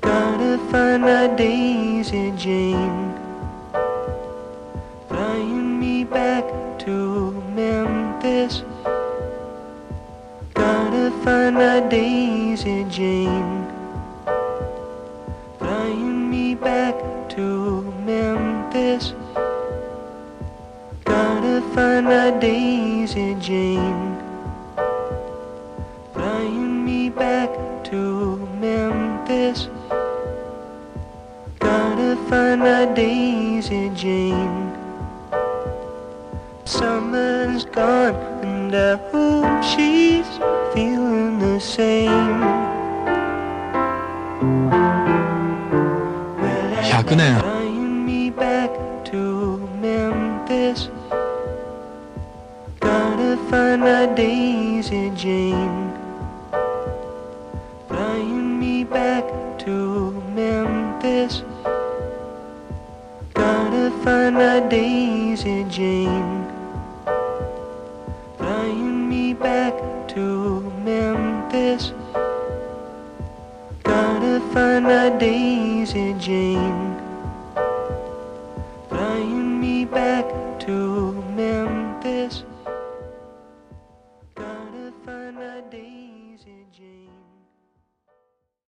Gotta find my Daisy Jane. Flying me back to Memphis. Gotta find my Daisy Jane. Flying me back to Memphis. Gotta find my Daisy Jane. Find my Daisy Jane. Summer's gone and I hope she's feeling the same. Well, 100年 Flying me back to Memphis. Gotta find my Daisy Jane. Flying me back to Gotta find my Daisy Jane. Flying me back to Memphis. Gotta find my Daisy Jane. Flying me back to Memphis.